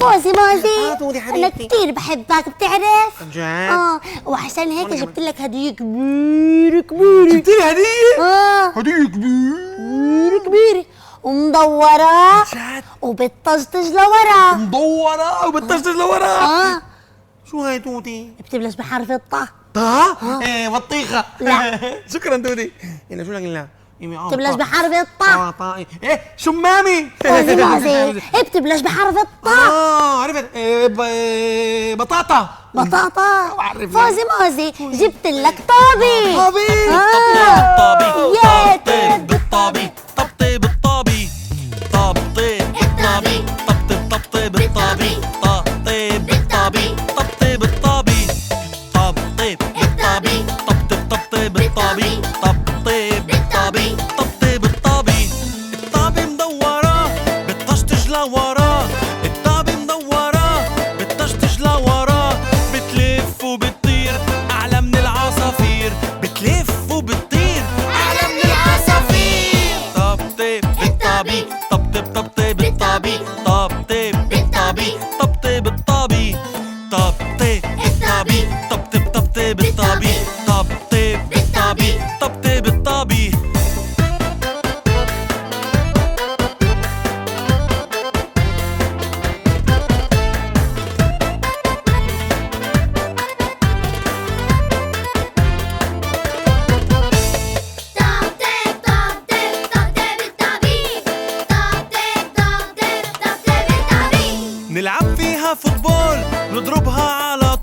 فوزي مازي آه، تودي أنا حبيبتي. كثير بحبك بتعرف؟ جد؟ آه. وعشان هيك. جبت لك هدية كبيرة كبيرة. جبت لي هدية؟ آه. هدية كبير كبيرة كبيرة. ومدورة. جد؟ وبتطجطج لورا. مدورة وبتطشطش لورا. آه. شو هاي توتي؟ بتبلش بحرف الطاء. طه؟ إيه بطيخة. لا. شكرا توتي يلا شو لك لا بتبلش بحرف الطاء. طاء إيه شمامي إيه بتبلش بحرف الطاء. آه عرفت. إيه إيه، بطاطا. بطاطا. فوزي مازي جبت لك طابي. طابي. beat. نلعب فيها فوتبول نضربها على طول نلعب فيها فوتبول نضربها على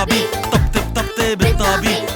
बेताबी तपते तपते बेताबी